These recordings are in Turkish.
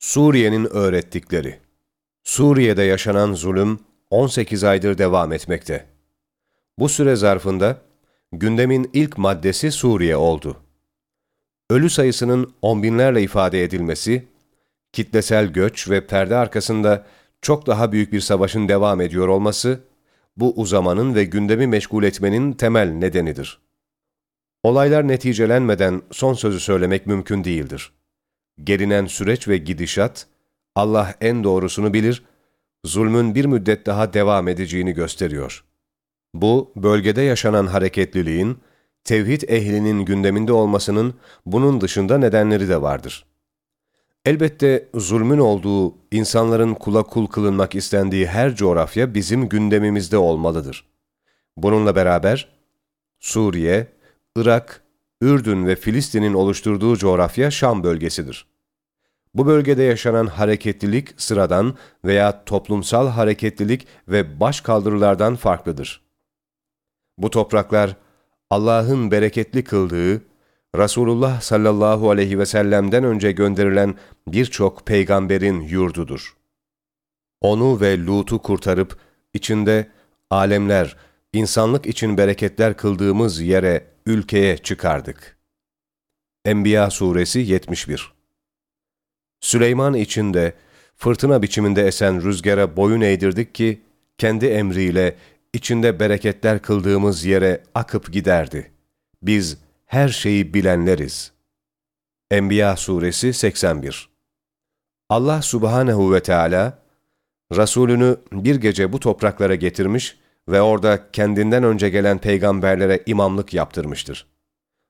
Suriye'nin öğrettikleri Suriye'de yaşanan zulüm 18 aydır devam etmekte. Bu süre zarfında gündemin ilk maddesi Suriye oldu. Ölü sayısının on binlerle ifade edilmesi, kitlesel göç ve perde arkasında çok daha büyük bir savaşın devam ediyor olması, bu uzamanın ve gündemi meşgul etmenin temel nedenidir. Olaylar neticelenmeden son sözü söylemek mümkün değildir. Gelinen süreç ve gidişat, Allah en doğrusunu bilir, zulmün bir müddet daha devam edeceğini gösteriyor. Bu, bölgede yaşanan hareketliliğin, tevhid ehlinin gündeminde olmasının bunun dışında nedenleri de vardır. Elbette zulmün olduğu, insanların kula kul kılınmak istendiği her coğrafya bizim gündemimizde olmalıdır. Bununla beraber Suriye, Irak, Ürdün ve Filistin'in oluşturduğu coğrafya Şam bölgesidir. Bu bölgede yaşanan hareketlilik sıradan veya toplumsal hareketlilik ve başkaldırılardan farklıdır. Bu topraklar Allah'ın bereketli kıldığı, Resulullah sallallahu aleyhi ve sellem'den önce gönderilen birçok peygamberin yurdudur. Onu ve Lut'u kurtarıp içinde alemler, insanlık için bereketler kıldığımız yere, ülkeye çıkardık. Enbiya suresi 71 Süleyman için de fırtına biçiminde esen rüzgara boyun eğdirdik ki, kendi emriyle içinde bereketler kıldığımız yere akıp giderdi. Biz her şeyi bilenleriz. Enbiya suresi 81 Allah subhanehu ve Teala Resulünü bir gece bu topraklara getirmiş ve orada kendinden önce gelen peygamberlere imamlık yaptırmıştır.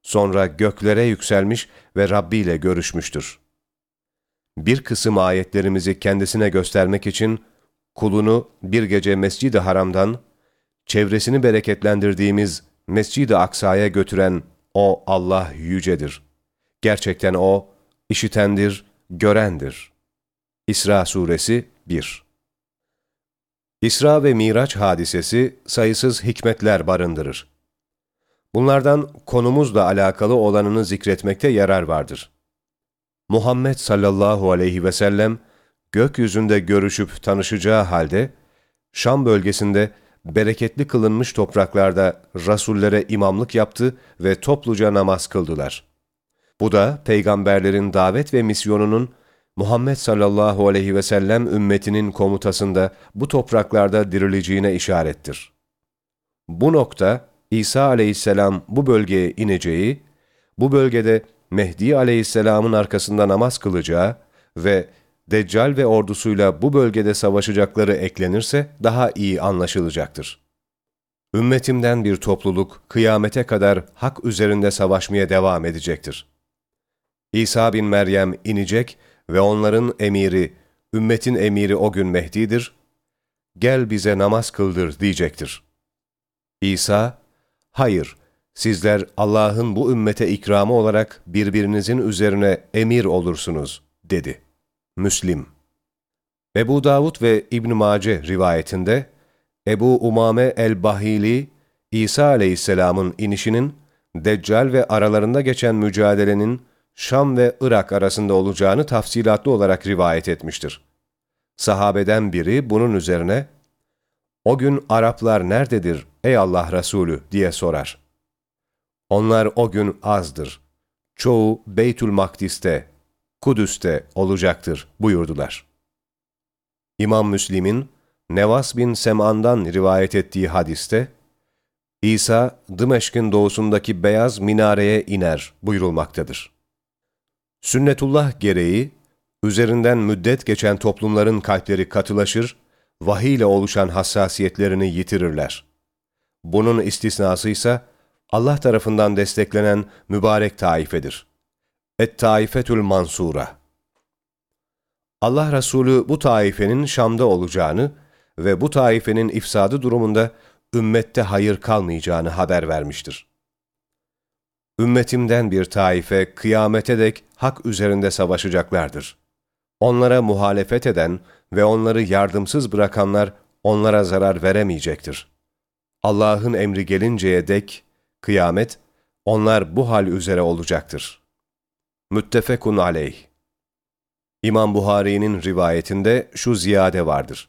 Sonra göklere yükselmiş ve Rabbi ile görüşmüştür bir kısım ayetlerimizi kendisine göstermek için kulunu bir gece Mescid-i Haram'dan, çevresini bereketlendirdiğimiz Mescid-i Aksa'ya götüren o Allah yücedir. Gerçekten O, işitendir, görendir. İsra Suresi 1 İsra ve Miraç hadisesi sayısız hikmetler barındırır. Bunlardan konumuzla alakalı olanını zikretmekte yarar vardır. Muhammed sallallahu aleyhi ve sellem gökyüzünde görüşüp tanışacağı halde Şam bölgesinde bereketli kılınmış topraklarda rasullere imamlık yaptı ve topluca namaz kıldılar. Bu da peygamberlerin davet ve misyonunun Muhammed sallallahu aleyhi ve sellem ümmetinin komutasında bu topraklarda dirileceğine işarettir. Bu nokta İsa aleyhisselam bu bölgeye ineceği, bu bölgede Mehdi aleyhisselamın arkasında namaz kılacağı ve Deccal ve ordusuyla bu bölgede savaşacakları eklenirse daha iyi anlaşılacaktır. Ümmetimden bir topluluk kıyamete kadar hak üzerinde savaşmaya devam edecektir. İsa bin Meryem inecek ve onların emiri, ümmetin emiri o gün Mehdi'dir, gel bize namaz kıldır diyecektir. İsa, hayır, Sizler Allah'ın bu ümmete ikramı olarak birbirinizin üzerine emir olursunuz, dedi. Müslim Ebu Davud ve İbn Mace rivayetinde, Ebu Umame el-Bahili, İsa aleyhisselamın inişinin, Deccal ve aralarında geçen mücadelenin Şam ve Irak arasında olacağını tafsilatlı olarak rivayet etmiştir. Sahabeden biri bunun üzerine, o gün Araplar nerededir ey Allah Resulü diye sorar. Onlar o gün azdır. Çoğu Beytül Makdis'te, Kudüs'te olacaktır buyurdular. İmam Müslim'in Nevas bin Sem'an'dan rivayet ettiği hadiste, İsa, Dımeşk'in doğusundaki beyaz minareye iner buyurulmaktadır. Sünnetullah gereği, üzerinden müddet geçen toplumların kalpleri katılaşır, vahiy ile oluşan hassasiyetlerini yitirirler. Bunun istisnası ise, Allah tarafından desteklenen mübarek taifedir. Et-Taifetül Mansura Allah Resulü bu taifenin Şam'da olacağını ve bu taifenin ifsadı durumunda ümmette hayır kalmayacağını haber vermiştir. Ümmetimden bir taife kıyamete dek hak üzerinde savaşacaklardır. Onlara muhalefet eden ve onları yardımsız bırakanlar onlara zarar veremeyecektir. Allah'ın emri gelinceye dek Kıyamet, onlar bu hal üzere olacaktır. Müttefekun aleyh. İmam Buhari'nin rivayetinde şu ziyade vardır.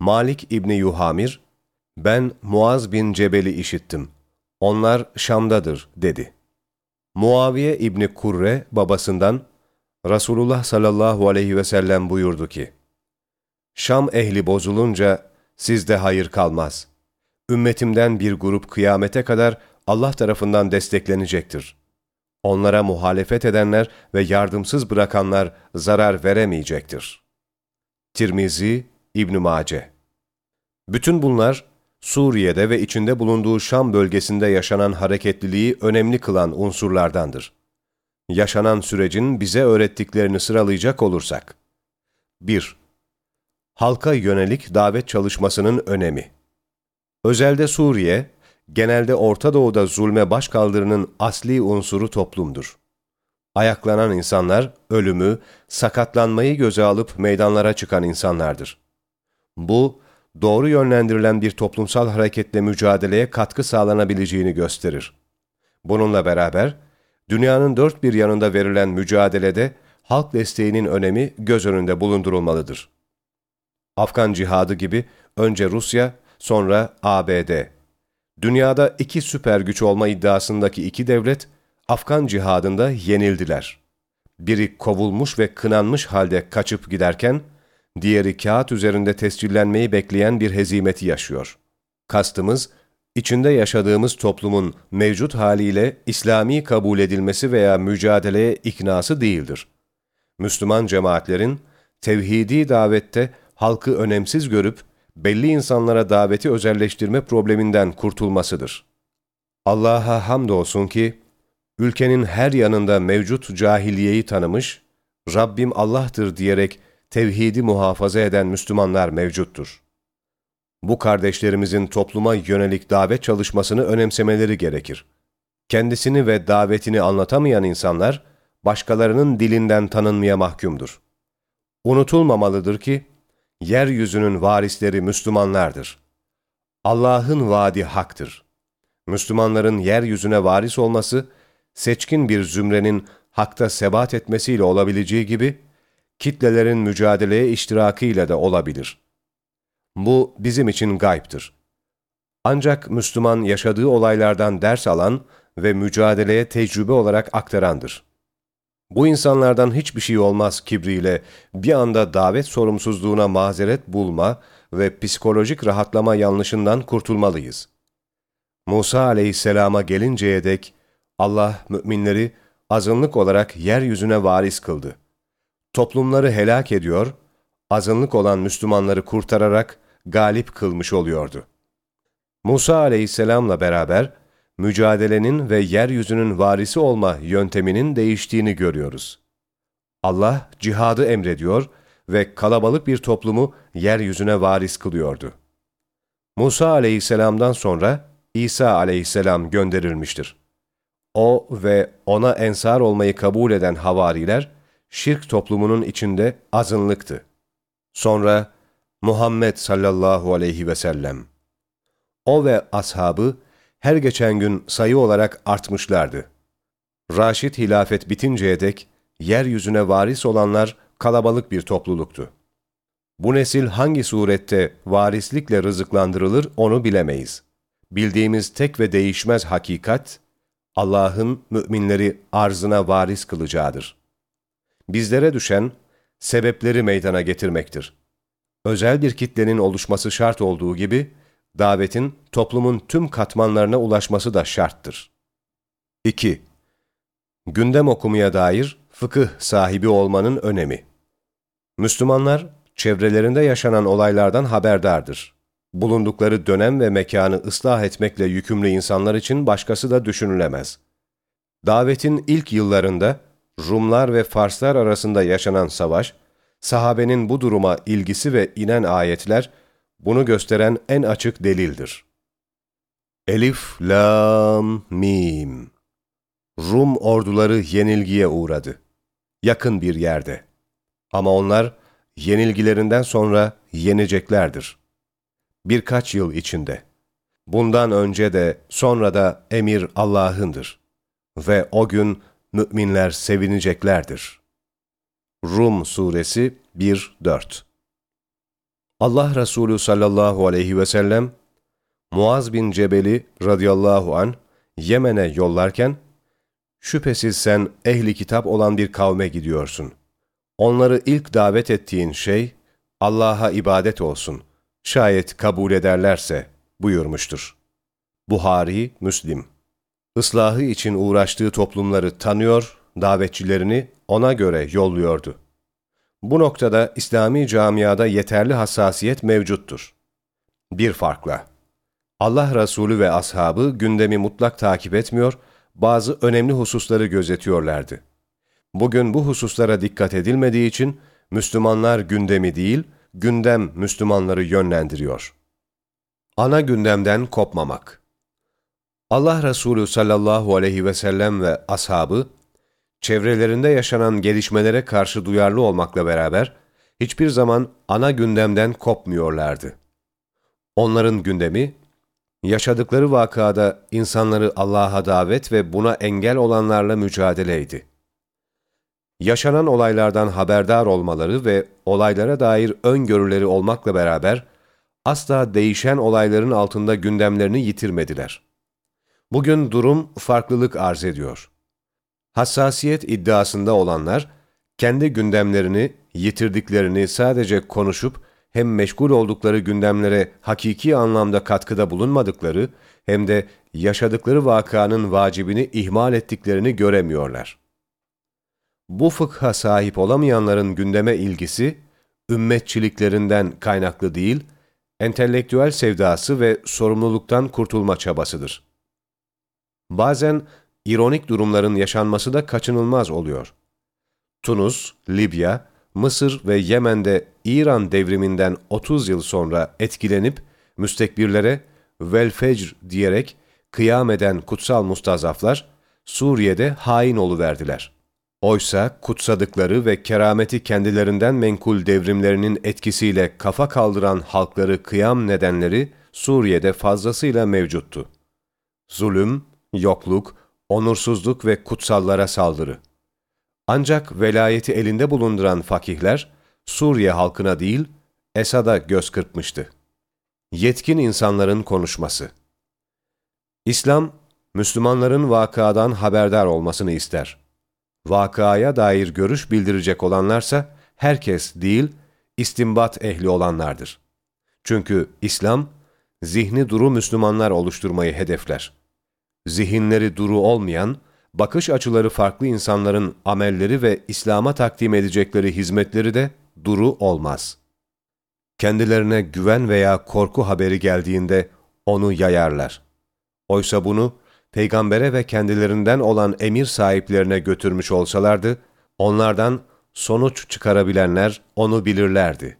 Malik İbni Yuhamir, ben Muaz bin Cebel'i işittim. Onlar Şam'dadır dedi. Muaviye İbni Kurre babasından Resulullah sallallahu aleyhi ve sellem buyurdu ki, Şam ehli bozulunca sizde hayır kalmaz. Ümmetimden bir grup kıyamete kadar Allah tarafından desteklenecektir. Onlara muhalefet edenler ve yardımsız bırakanlar zarar veremeyecektir. Tirmizi, İbn Mace Bütün bunlar, Suriye'de ve içinde bulunduğu Şam bölgesinde yaşanan hareketliliği önemli kılan unsurlardandır. Yaşanan sürecin bize öğrettiklerini sıralayacak olursak. 1. Halka yönelik davet çalışmasının önemi. Özelde Suriye, genelde Orta Doğu'da zulme başkaldırının asli unsuru toplumdur. Ayaklanan insanlar, ölümü, sakatlanmayı göze alıp meydanlara çıkan insanlardır. Bu, doğru yönlendirilen bir toplumsal hareketle mücadeleye katkı sağlanabileceğini gösterir. Bununla beraber, dünyanın dört bir yanında verilen mücadelede halk desteğinin önemi göz önünde bulundurulmalıdır. Afgan cihadı gibi önce Rusya, sonra ABD. Dünyada iki süper güç olma iddiasındaki iki devlet, Afgan cihadında yenildiler. Biri kovulmuş ve kınanmış halde kaçıp giderken, diğeri kağıt üzerinde tescillenmeyi bekleyen bir hezimeti yaşıyor. Kastımız, içinde yaşadığımız toplumun mevcut haliyle İslami kabul edilmesi veya mücadeleye iknası değildir. Müslüman cemaatlerin tevhidi davette halkı önemsiz görüp belli insanlara daveti özelleştirme probleminden kurtulmasıdır. Allah'a hamdolsun ki, ülkenin her yanında mevcut cahiliyeyi tanımış, Rabbim Allah'tır diyerek tevhidi muhafaza eden Müslümanlar mevcuttur. Bu kardeşlerimizin topluma yönelik davet çalışmasını önemsemeleri gerekir. Kendisini ve davetini anlatamayan insanlar, başkalarının dilinden tanınmaya mahkumdur. Unutulmamalıdır ki, yeryüzünün varisleri Müslümanlardır. Allah'ın vaadi haktır. Müslümanların yeryüzüne varis olması, seçkin bir zümrenin hakta sebat etmesiyle olabileceği gibi, kitlelerin mücadeleye iştirakıyla da olabilir. Bu bizim için gayiptir. Ancak Müslüman yaşadığı olaylardan ders alan ve mücadeleye tecrübe olarak aktarandır. Bu insanlardan hiçbir şey olmaz kibriyle bir anda davet sorumsuzluğuna mazeret bulma ve psikolojik rahatlama yanlışından kurtulmalıyız. Musa aleyhisselama gelinceye dek Allah müminleri azınlık olarak yeryüzüne varis kıldı. Toplumları helak ediyor, azınlık olan Müslümanları kurtararak galip kılmış oluyordu. Musa aleyhisselamla beraber mücadelenin ve yeryüzünün varisi olma yönteminin değiştiğini görüyoruz. Allah cihadı emrediyor ve kalabalık bir toplumu yeryüzüne varis kılıyordu. Musa aleyhisselamdan sonra İsa aleyhisselam gönderilmiştir. O ve ona ensar olmayı kabul eden havariler, şirk toplumunun içinde azınlıktı. Sonra Muhammed sallallahu aleyhi ve sellem. O ve ashabı, her geçen gün sayı olarak artmışlardı. Raşid hilafet bitinceye dek yeryüzüne varis olanlar kalabalık bir topluluktu. Bu nesil hangi surette varislikle rızıklandırılır onu bilemeyiz. Bildiğimiz tek ve değişmez hakikat, Allah'ın müminleri arzına varis kılacağıdır. Bizlere düşen, sebepleri meydana getirmektir. Özel bir kitlenin oluşması şart olduğu gibi, davetin toplumun tüm katmanlarına ulaşması da şarttır. 2. Gündem okumaya dair fıkıh sahibi olmanın önemi. Müslümanlar, çevrelerinde yaşanan olaylardan haberdardır. Bulundukları dönem ve mekanı ıslah etmekle yükümlü insanlar için başkası da düşünülemez. Davetin ilk yıllarında Rumlar ve Farslar arasında yaşanan savaş, sahabenin bu duruma ilgisi ve inen ayetler, bunu gösteren en açık delildir. Elif, Lam, Mim Rum orduları yenilgiye uğradı. Yakın bir yerde. Ama onlar yenilgilerinden sonra yeneceklerdir. Birkaç yıl içinde. Bundan önce de sonra da emir Allah'ındır. Ve o gün müminler sevineceklerdir. Rum Suresi 1-4 Allah Resulü sallallahu aleyhi ve sellem, Muaz bin Cebel'i radıyallahu an Yemen'e yollarken, şüphesiz sen ehli kitap olan bir kavme gidiyorsun. Onları ilk davet ettiğin şey, Allah'a ibadet olsun. Şayet kabul ederlerse buyurmuştur. Buhari, Müslim. Islahı için uğraştığı toplumları tanıyor, davetçilerini ona göre yolluyordu. Bu noktada İslami camiada yeterli hassasiyet mevcuttur. Bir farkla. Allah Resulü ve ashabı gündemi mutlak takip etmiyor, bazı önemli hususları gözetiyorlardı. Bugün bu hususlara dikkat edilmediği için Müslümanlar gündemi değil, gündem Müslümanları yönlendiriyor. Ana gündemden kopmamak Allah Resulü sallallahu aleyhi ve sellem ve ashabı, çevrelerinde yaşanan gelişmelere karşı duyarlı olmakla beraber, hiçbir zaman ana gündemden kopmuyorlardı. Onların gündemi, yaşadıkları vakada insanları Allah'a davet ve buna engel olanlarla mücadeleydi. Yaşanan olaylardan haberdar olmaları ve olaylara dair öngörüleri olmakla beraber, asla değişen olayların altında gündemlerini yitirmediler. Bugün durum farklılık arz ediyor. Hassasiyet iddiasında olanlar, kendi gündemlerini, yitirdiklerini sadece konuşup, hem meşgul oldukları gündemlere hakiki anlamda katkıda bulunmadıkları, hem de yaşadıkları vakanın vacibini ihmal ettiklerini göremiyorlar. Bu fıkha sahip olamayanların gündeme ilgisi, ümmetçiliklerinden kaynaklı değil, entelektüel sevdası ve sorumluluktan kurtulma çabasıdır. Bazen ironik durumların yaşanması da kaçınılmaz oluyor. Tunus, Libya, Mısır ve Yemen'de İran devriminden 30 yıl sonra etkilenip müstekbirlere vel fecr diyerek kıyam eden kutsal mustazaflar Suriye'de hain verdiler. Oysa kutsadıkları ve kerameti kendilerinden menkul devrimlerinin etkisiyle kafa kaldıran halkları kıyam nedenleri Suriye'de fazlasıyla mevcuttu. Zulüm, yokluk, onursuzluk ve kutsallara saldırı. Ancak velayeti elinde bulunduran fakihler, Suriye halkına değil, Esad'a göz kırpmıştı. Yetkin insanların konuşması İslam, Müslümanların vakadan haberdar olmasını ister. Vakaya dair görüş bildirecek olanlarsa, herkes değil, istimbat ehli olanlardır. Çünkü İslam, zihni duru Müslümanlar oluşturmayı hedefler zihinleri duru olmayan, bakış açıları farklı insanların amelleri ve İslam'a takdim edecekleri hizmetleri de duru olmaz. Kendilerine güven veya korku haberi geldiğinde onu yayarlar. Oysa bunu peygambere ve kendilerinden olan emir sahiplerine götürmüş olsalardı, onlardan sonuç çıkarabilenler onu bilirlerdi.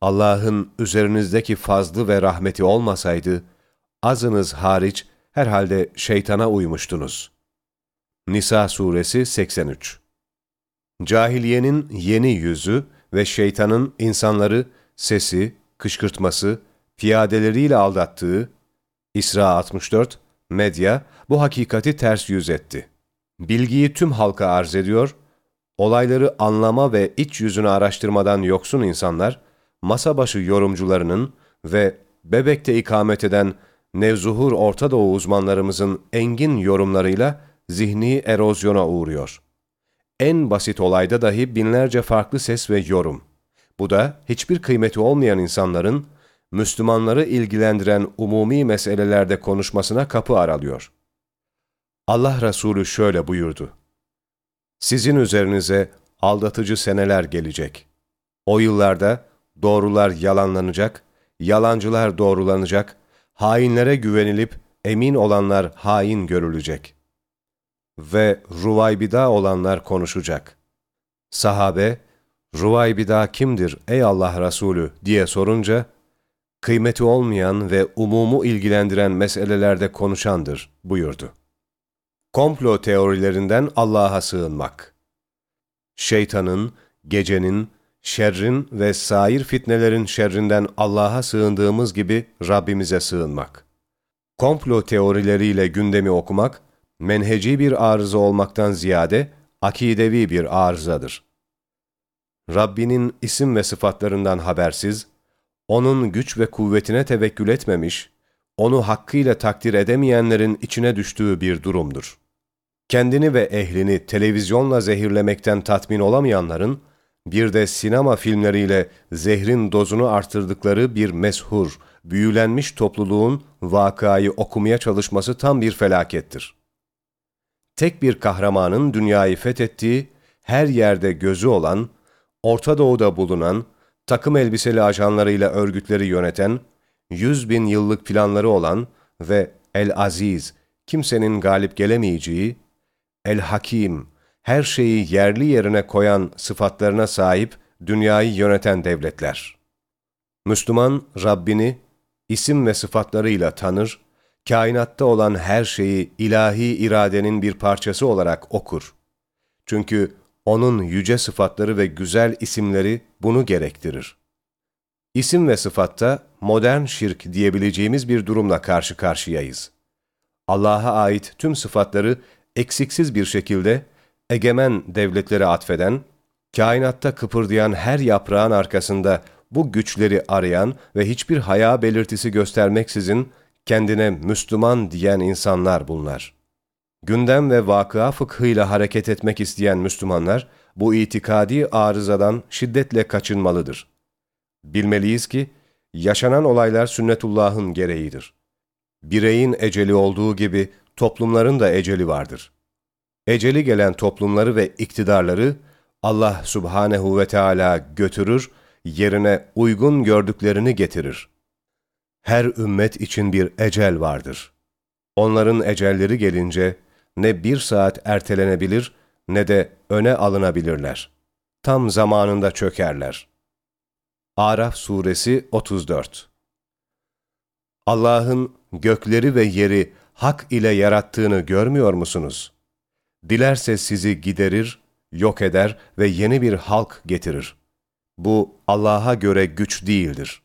Allah'ın üzerinizdeki fazlı ve rahmeti olmasaydı, azınız hariç herhalde şeytana uymuştunuz. Nisa suresi 83 Cahiliyenin yeni yüzü ve şeytanın insanları sesi, kışkırtması, piyadeleriyle aldattığı, İsra 64, medya bu hakikati ters yüz etti. Bilgiyi tüm halka arz ediyor, olayları anlama ve iç yüzünü araştırmadan yoksun insanlar, masa başı yorumcularının ve bebekte ikamet eden nevzuhur Orta Doğu uzmanlarımızın engin yorumlarıyla zihni erozyona uğruyor. En basit olayda dahi binlerce farklı ses ve yorum. Bu da hiçbir kıymeti olmayan insanların Müslümanları ilgilendiren umumi meselelerde konuşmasına kapı aralıyor. Allah Resulü şöyle buyurdu. Sizin üzerinize aldatıcı seneler gelecek. O yıllarda doğrular yalanlanacak, yalancılar doğrulanacak, hainlere güvenilip emin olanlar hain görülecek. Ve ruvaybida olanlar konuşacak. Sahabe, ruvaybida kimdir ey Allah Resulü diye sorunca, kıymeti olmayan ve umumu ilgilendiren meselelerde konuşandır buyurdu. Komplo teorilerinden Allah'a sığınmak Şeytanın, gecenin, şerrin ve sair fitnelerin şerrinden Allah'a sığındığımız gibi Rabbimize sığınmak. Komplo teorileriyle gündemi okumak, menheci bir arıza olmaktan ziyade akidevi bir arızadır. Rabbinin isim ve sıfatlarından habersiz, onun güç ve kuvvetine tevekkül etmemiş, onu hakkıyla takdir edemeyenlerin içine düştüğü bir durumdur. Kendini ve ehlini televizyonla zehirlemekten tatmin olamayanların, bir de sinema filmleriyle zehrin dozunu artırdıkları bir meshur, büyülenmiş topluluğun vakayı okumaya çalışması tam bir felakettir. Tek bir kahramanın dünyayı fethettiği, her yerde gözü olan, Orta Doğu'da bulunan, takım elbiseli ajanlarıyla örgütleri yöneten, yüz bin yıllık planları olan ve El-Aziz, kimsenin galip gelemeyeceği, El-Hakim, her şeyi yerli yerine koyan sıfatlarına sahip dünyayı yöneten devletler. Müslüman, Rabbini isim ve sıfatlarıyla tanır, kainatta olan her şeyi ilahi iradenin bir parçası olarak okur. Çünkü onun yüce sıfatları ve güzel isimleri bunu gerektirir. İsim ve sıfatta modern şirk diyebileceğimiz bir durumla karşı karşıyayız. Allah'a ait tüm sıfatları eksiksiz bir şekilde egemen devletlere atfeden, kainatta kıpırdayan her yaprağın arkasında bu güçleri arayan ve hiçbir haya belirtisi göstermeksizin kendine Müslüman diyen insanlar bunlar. Gündem ve vakıa fıkhıyla hareket etmek isteyen Müslümanlar, bu itikadi arızadan şiddetle kaçınmalıdır. Bilmeliyiz ki, yaşanan olaylar sünnetullah'ın gereğidir. Bireyin eceli olduğu gibi toplumların da eceli vardır. Eceli gelen toplumları ve iktidarları Allah subhanehu ve Teala götürür, yerine uygun gördüklerini getirir. Her ümmet için bir ecel vardır. Onların ecelleri gelince ne bir saat ertelenebilir ne de öne alınabilirler. Tam zamanında çökerler. Araf Suresi 34 Allah'ın gökleri ve yeri hak ile yarattığını görmüyor musunuz? Dilerse sizi giderir, yok eder ve yeni bir halk getirir. Bu Allah'a göre güç değildir.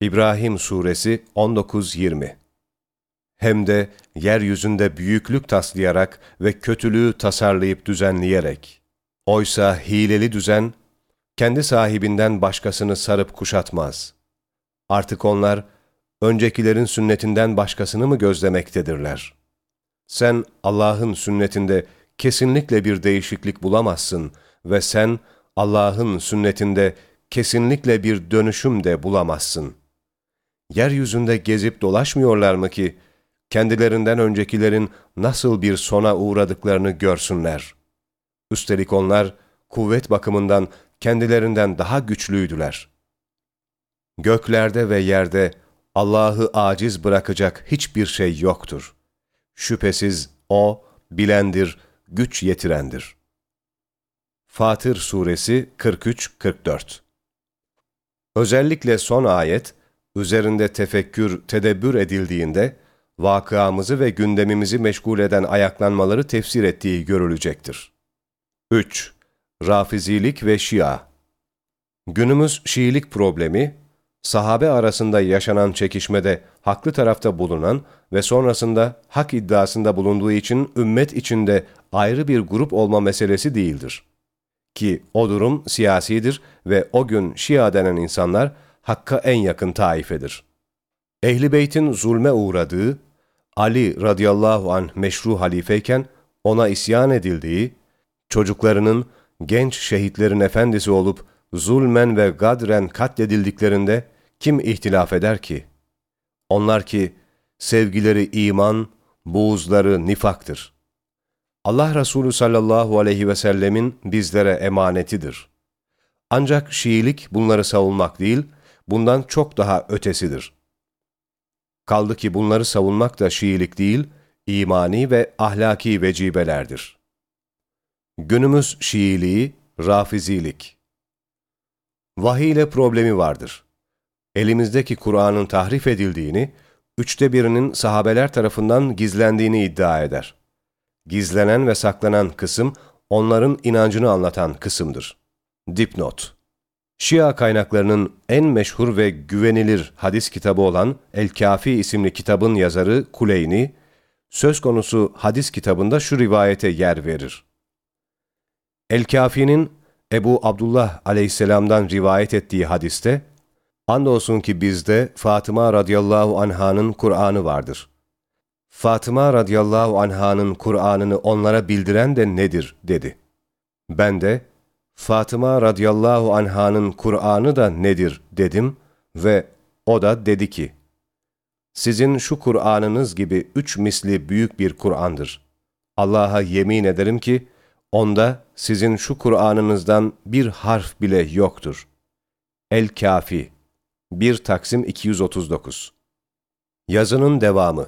İbrahim Suresi 19-20 Hem de yeryüzünde büyüklük taslayarak ve kötülüğü tasarlayıp düzenleyerek. Oysa hileli düzen, kendi sahibinden başkasını sarıp kuşatmaz. Artık onlar, öncekilerin sünnetinden başkasını mı gözlemektedirler? Sen Allah'ın sünnetinde kesinlikle bir değişiklik bulamazsın ve sen Allah'ın sünnetinde kesinlikle bir dönüşüm de bulamazsın. Yeryüzünde gezip dolaşmıyorlar mı ki, kendilerinden öncekilerin nasıl bir sona uğradıklarını görsünler. Üstelik onlar, kuvvet bakımından kendilerinden daha güçlüydüler. Göklerde ve yerde Allah'ı aciz bırakacak hiçbir şey yoktur. Şüphesiz O, bilendir, güç yetirendir. Fatır Suresi 43-44 Özellikle son ayet, üzerinde tefekkür, tedebbür edildiğinde, vakıamızı ve gündemimizi meşgul eden ayaklanmaları tefsir ettiği görülecektir. 3. Rafizilik ve Şia Günümüz Şiilik problemi, sahabe arasında yaşanan çekişmede haklı tarafta bulunan ve sonrasında hak iddiasında bulunduğu için ümmet içinde ayrı bir grup olma meselesi değildir. Ki o durum siyasidir ve o gün Şia denen insanlar Hakk'a en yakın taifedir. Ehli Beyt'in zulme uğradığı, Ali radıyallahu anh meşru halifeyken ona isyan edildiği, çocuklarının genç şehitlerin efendisi olup zulmen ve gadren katledildiklerinde kim ihtilaf eder ki? Onlar ki sevgileri iman, buğuzları nifaktır. Allah Resulü sallallahu aleyhi ve sellemin bizlere emanetidir. Ancak Şiilik bunları savunmak değil, bundan çok daha ötesidir. Kaldı ki bunları savunmak da Şiilik değil, imani ve ahlaki vecibelerdir. Günümüz Şiiliği, Rafizilik Vahiy ile problemi vardır. Elimizdeki Kur'an'ın tahrif edildiğini, üçte birinin sahabeler tarafından gizlendiğini iddia eder. Gizlenen ve saklanan kısım, onların inancını anlatan kısımdır. Dipnot Şia kaynaklarının en meşhur ve güvenilir hadis kitabı olan El-Kafi isimli kitabın yazarı Kuleyni, söz konusu hadis kitabında şu rivayete yer verir. El-Kafi'nin Ebu Abdullah aleyhisselamdan rivayet ettiği hadiste, Andolsun ki bizde Fatıma radıyallahu anhanın Kur'an'ı vardır. Fatıma radıyallahu anhanın Kur'an'ını onlara bildiren de nedir dedi. Ben de Fatıma radıyallahu anhanın Kur'an'ı da nedir dedim ve o da dedi ki, sizin şu Kur'an'ınız gibi üç misli büyük bir Kur'an'dır. Allah'a yemin ederim ki, onda sizin şu Kur'an'ınızdan bir harf bile yoktur. El-Kafi 1 Taksim 239 Yazının devamı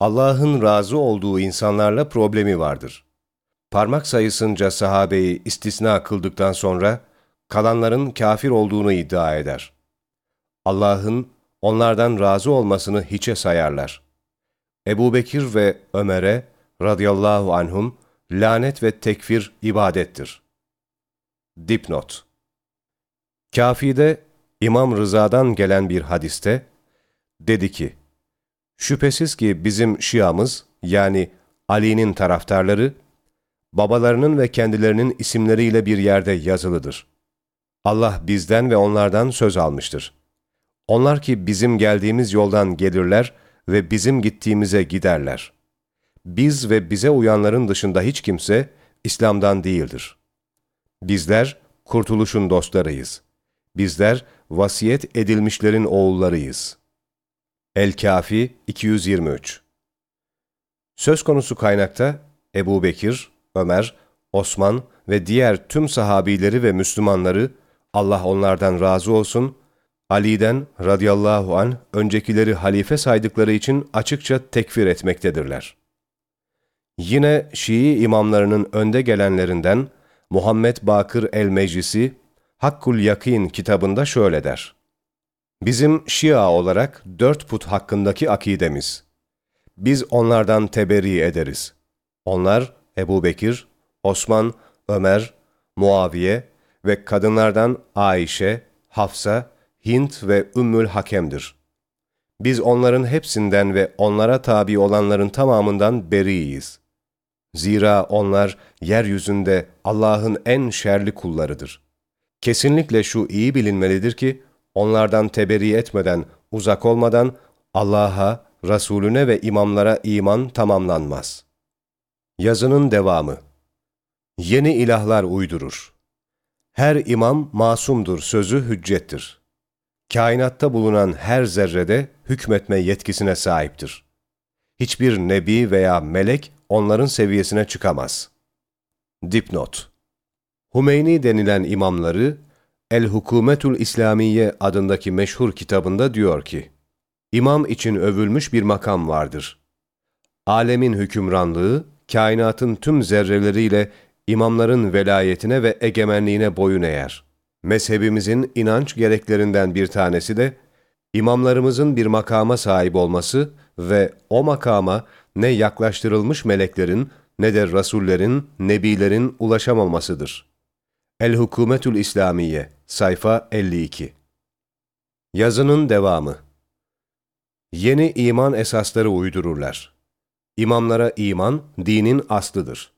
Allah'ın razı olduğu insanlarla problemi vardır. Parmak sayısınca sahabeyi istisna kıldıktan sonra, kalanların kafir olduğunu iddia eder. Allah'ın onlardan razı olmasını hiçe sayarlar. Ebu Bekir ve Ömer'e radıyallahu anhum lanet ve tekfir ibadettir. Dipnot Kafi'de İmam Rıza'dan gelen bir hadiste dedi ki, Şüphesiz ki bizim Şiamız yani Ali'nin taraftarları, babalarının ve kendilerinin isimleriyle bir yerde yazılıdır. Allah bizden ve onlardan söz almıştır. Onlar ki bizim geldiğimiz yoldan gelirler ve bizim gittiğimize giderler. Biz ve bize uyanların dışında hiç kimse İslam'dan değildir. Bizler kurtuluşun dostlarıyız. Bizler vasiyet edilmişlerin oğullarıyız. El-Kafi 223 Söz konusu kaynakta Ebu Bekir, Ömer, Osman ve diğer tüm sahabileri ve Müslümanları Allah onlardan razı olsun, Ali'den radıyallahu an öncekileri halife saydıkları için açıkça tekfir etmektedirler. Yine Şii imamlarının önde gelenlerinden Muhammed Bakır el-Meclisi, Hakkul Yakin kitabında şöyle der. Bizim Şia olarak dört put hakkındaki akidemiz. Biz onlardan teberri ederiz. Onlar Ebu Bekir, Osman, Ömer, Muaviye ve kadınlardan Ayşe, Hafsa, Hint ve Ümmül Hakem'dir. Biz onların hepsinden ve onlara tabi olanların tamamından beriyiz. Zira onlar yeryüzünde Allah'ın en şerli kullarıdır. Kesinlikle şu iyi bilinmelidir ki, onlardan teberi etmeden, uzak olmadan Allah'a, Resulüne ve imamlara iman tamamlanmaz. Yazının devamı Yeni ilahlar uydurur. Her imam masumdur sözü hüccettir. Kainatta bulunan her zerrede hükmetme yetkisine sahiptir. Hiçbir nebi veya melek onların seviyesine çıkamaz. Dipnot Hümeyni denilen imamları El-Hukumetul İslamiye adındaki meşhur kitabında diyor ki, İmam için övülmüş bir makam vardır. Alemin hükümranlığı, kainatın tüm zerreleriyle imamların velayetine ve egemenliğine boyun eğer. Mezhebimizin inanç gereklerinden bir tanesi de, imamlarımızın bir makama sahip olması ve o makama ne yaklaştırılmış meleklerin ne de rasullerin, nebilerin ulaşamamasıdır. El-Hukumetül İslamiye, sayfa 52 Yazının devamı Yeni iman esasları uydururlar. İmamlara iman, dinin aslıdır.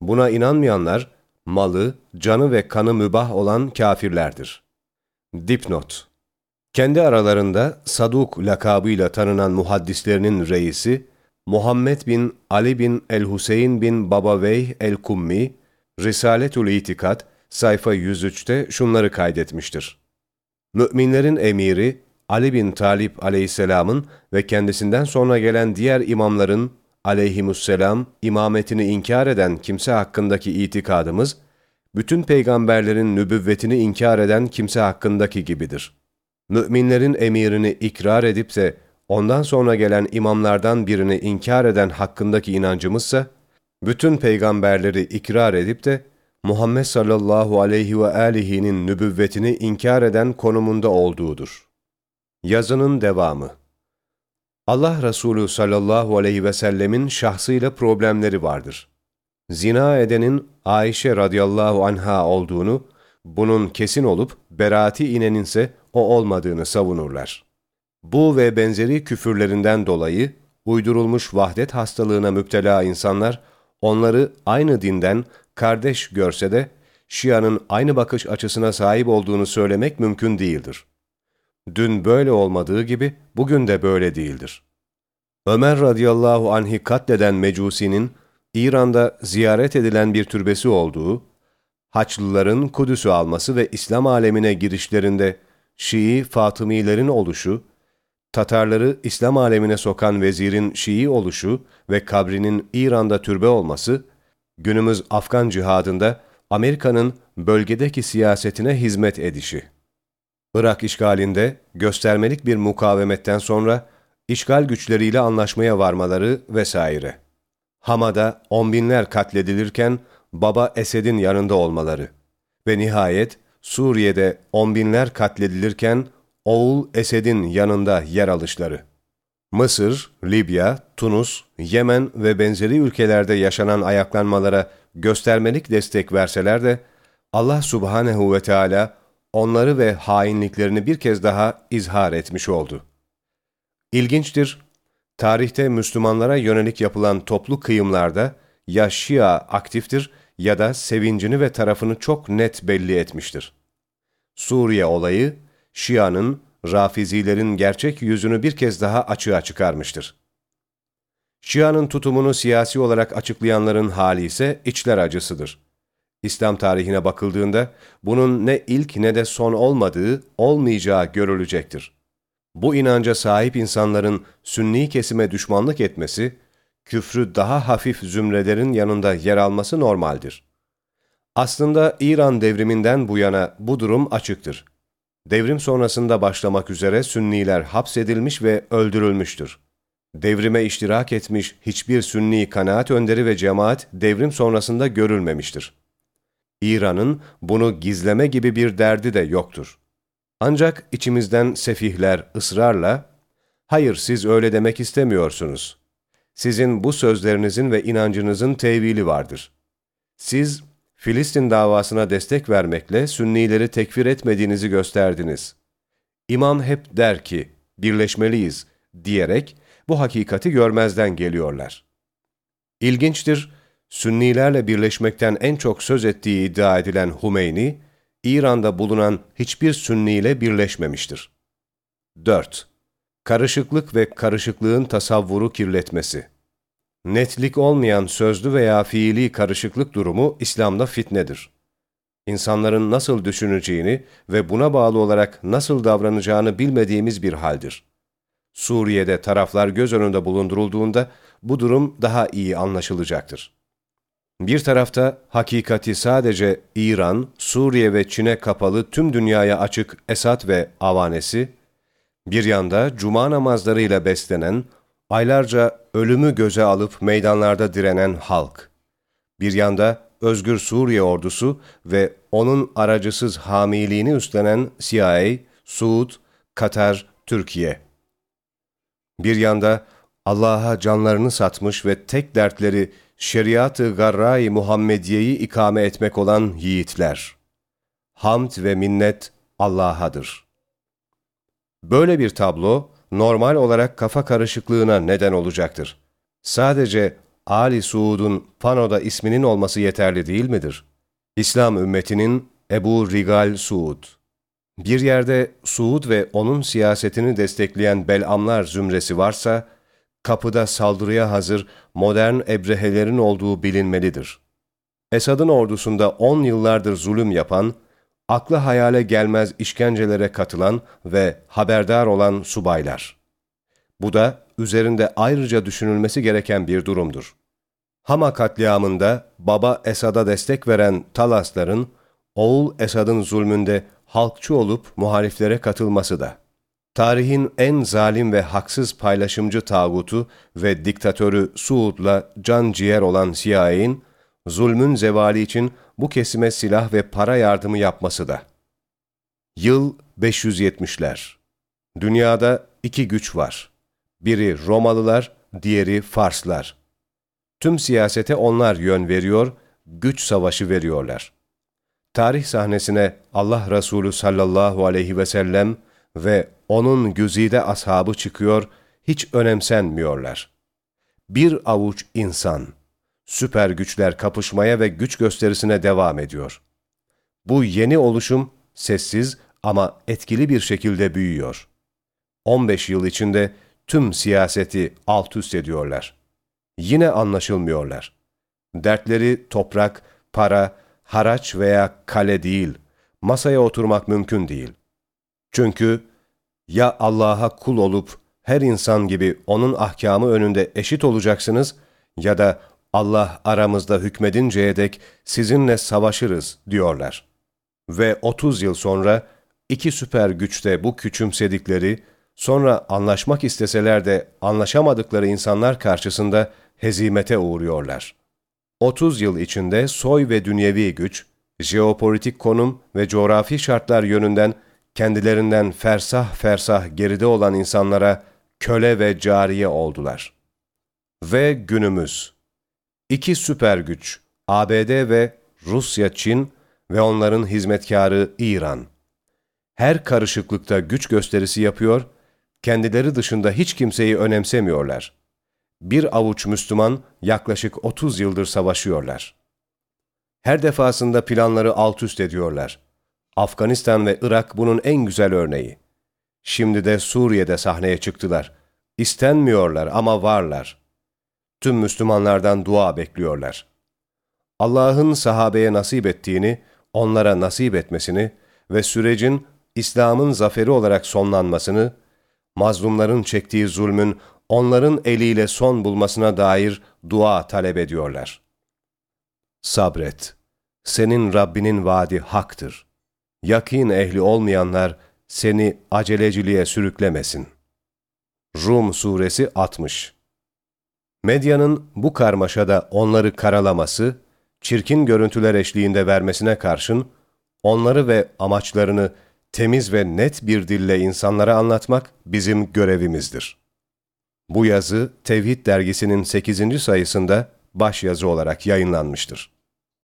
Buna inanmayanlar, malı, canı ve kanı mübah olan kafirlerdir. Dipnot Kendi aralarında Saduk lakabıyla tanınan muhaddislerinin reisi, Muhammed bin Ali bin el-Huseyn bin Babaveyh el-Kummi, Risaletül İtikat, sayfa 103'te şunları kaydetmiştir. Müminlerin emiri, Ali bin Talip aleyhisselamın ve kendisinden sonra gelen diğer imamların aleyhimusselam imametini inkar eden kimse hakkındaki itikadımız, bütün peygamberlerin nübüvvetini inkar eden kimse hakkındaki gibidir. Müminlerin emirini ikrar edip de ondan sonra gelen imamlardan birini inkar eden hakkındaki inancımızsa, bütün peygamberleri ikrar edip de Muhammed sallallahu aleyhi ve alihi'nin nübüvvetini inkar eden konumunda olduğudur. Yazının devamı Allah Resulü sallallahu aleyhi ve sellemin şahsıyla problemleri vardır. Zina edenin Ayşe radıyallahu anha olduğunu, bunun kesin olup beraati inenin ise o olmadığını savunurlar. Bu ve benzeri küfürlerinden dolayı uydurulmuş vahdet hastalığına müptela insanlar, onları aynı dinden kardeş görse de Şia'nın aynı bakış açısına sahip olduğunu söylemek mümkün değildir. Dün böyle olmadığı gibi bugün de böyle değildir. Ömer radıyallahu anh'i katleden Mecusi'nin İran'da ziyaret edilen bir türbesi olduğu, Haçlıların Kudüs'ü alması ve İslam alemine girişlerinde Şii Fatımilerin oluşu, Tatarları İslam alemine sokan vezirin Şii oluşu ve kabrinin İran'da türbe olması, günümüz Afgan cihadında Amerika'nın bölgedeki siyasetine hizmet edişi. Irak işgalinde göstermelik bir mukavemetten sonra işgal güçleriyle anlaşmaya varmaları vesaire. Hama'da on binler katledilirken baba Esed'in yanında olmaları ve nihayet Suriye'de on binler katledilirken oğul Esed'in yanında yer alışları. Mısır, Libya, Tunus, Yemen ve benzeri ülkelerde yaşanan ayaklanmalara göstermelik destek verseler de Allah subhanehu ve Teala onları ve hainliklerini bir kez daha izhar etmiş oldu. İlginçtir, tarihte Müslümanlara yönelik yapılan toplu kıyımlarda ya Şia aktiftir ya da sevincini ve tarafını çok net belli etmiştir. Suriye olayı, Şia'nın, Rafizilerin gerçek yüzünü bir kez daha açığa çıkarmıştır. Şia'nın tutumunu siyasi olarak açıklayanların hali ise içler acısıdır. İslam tarihine bakıldığında bunun ne ilk ne de son olmadığı, olmayacağı görülecektir. Bu inanca sahip insanların sünni kesime düşmanlık etmesi, küfrü daha hafif zümrelerin yanında yer alması normaldir. Aslında İran devriminden bu yana bu durum açıktır. Devrim sonrasında başlamak üzere Sünniler hapsedilmiş ve öldürülmüştür. Devrime iştirak etmiş hiçbir Sünni kanaat önderi ve cemaat devrim sonrasında görülmemiştir. İran'ın bunu gizleme gibi bir derdi de yoktur. Ancak içimizden sefihler ısrarla, hayır siz öyle demek istemiyorsunuz. Sizin bu sözlerinizin ve inancınızın tevili vardır. Siz Filistin davasına destek vermekle Sünnileri tekfir etmediğinizi gösterdiniz. İmam hep der ki, birleşmeliyiz diyerek bu hakikati görmezden geliyorlar. İlginçtir, Sünnilerle birleşmekten en çok söz ettiği iddia edilen Humeyni, İran'da bulunan hiçbir Sünni ile birleşmemiştir. 4. Karışıklık ve karışıklığın tasavvuru kirletmesi Netlik olmayan sözlü veya fiili karışıklık durumu İslam'da fitnedir. İnsanların nasıl düşüneceğini ve buna bağlı olarak nasıl davranacağını bilmediğimiz bir haldir. Suriye'de taraflar göz önünde bulundurulduğunda bu durum daha iyi anlaşılacaktır. Bir tarafta hakikati sadece İran, Suriye ve Çin'e kapalı tüm dünyaya açık Esad ve avanesi, bir yanda cuma namazlarıyla beslenen, aylarca ölümü göze alıp meydanlarda direnen halk, bir yanda Özgür Suriye ordusu ve onun aracısız hamiliğini üstlenen CIA, Suud, Katar, Türkiye. Bir yanda Allah'a canlarını satmış ve tek dertleri şeriat-ı garra-i Muhammediye'yi ikame etmek olan yiğitler. Hamd ve minnet Allah'adır. Böyle bir tablo, normal olarak kafa karışıklığına neden olacaktır. Sadece Ali Suud'un Pano'da isminin olması yeterli değil midir? İslam ümmetinin Ebu Rigal Suud. Bir yerde Suud ve onun siyasetini destekleyen Belamlar zümresi varsa, kapıda saldırıya hazır modern ebrehelerin olduğu bilinmelidir. Esad'ın ordusunda on yıllardır zulüm yapan, aklı hayale gelmez işkencelere katılan ve haberdar olan subaylar. Bu da üzerinde ayrıca düşünülmesi gereken bir durumdur. Hama katliamında baba Esad'a destek veren Talasların, oğul Esad'ın zulmünde halkçı olup muhaliflere katılması da. Tarihin en zalim ve haksız paylaşımcı tağutu ve diktatörü Suud'la can ciğer olan CIA'in, zulmün zevali için bu kesime silah ve para yardımı yapması da. Yıl 570'ler. Dünyada iki güç var. Biri Romalılar, diğeri Farslar. Tüm siyasete onlar yön veriyor, güç savaşı veriyorlar. Tarih sahnesine Allah Resulü sallallahu aleyhi ve sellem ve onun güzide ashabı çıkıyor, hiç önemsenmiyorlar. Bir avuç insan, süper güçler kapışmaya ve güç gösterisine devam ediyor. Bu yeni oluşum sessiz ama etkili bir şekilde büyüyor. 15 yıl içinde tüm siyaseti alt üst ediyorlar. Yine anlaşılmıyorlar. Dertleri toprak, para, haraç veya kale değil, masaya oturmak mümkün değil. Çünkü ya Allah'a kul olup her insan gibi onun ahkamı önünde eşit olacaksınız ya da Allah aramızda hükmedinceye dek sizinle savaşırız diyorlar. Ve 30 yıl sonra iki süper güçte bu küçümsedikleri, sonra anlaşmak isteseler de anlaşamadıkları insanlar karşısında hezimete uğruyorlar. 30 yıl içinde soy ve dünyevi güç, jeopolitik konum ve coğrafi şartlar yönünden kendilerinden fersah fersah geride olan insanlara köle ve cariye oldular. Ve günümüz, iki süper güç, ABD ve Rusya-Çin ve onların hizmetkarı İran. Her karışıklıkta güç gösterisi yapıyor, kendileri dışında hiç kimseyi önemsemiyorlar. Bir avuç Müslüman yaklaşık 30 yıldır savaşıyorlar. Her defasında planları alt üst ediyorlar. Afganistan ve Irak bunun en güzel örneği. Şimdi de Suriye'de sahneye çıktılar. İstenmiyorlar ama varlar. Tüm Müslümanlardan dua bekliyorlar. Allah'ın sahabeye nasip ettiğini, onlara nasip etmesini ve sürecin İslam'ın zaferi olarak sonlanmasını, mazlumların çektiği zulmün onların eliyle son bulmasına dair dua talep ediyorlar. Sabret. Senin Rabbinin vaadi haktır. Yakin ehli olmayanlar seni aceleciliğe sürüklemesin. Rum Suresi 60 Medyanın bu karmaşada onları karalaması, çirkin görüntüler eşliğinde vermesine karşın, onları ve amaçlarını temiz ve net bir dille insanlara anlatmak bizim görevimizdir. Bu yazı Tevhid dergisinin 8. sayısında başyazı olarak yayınlanmıştır.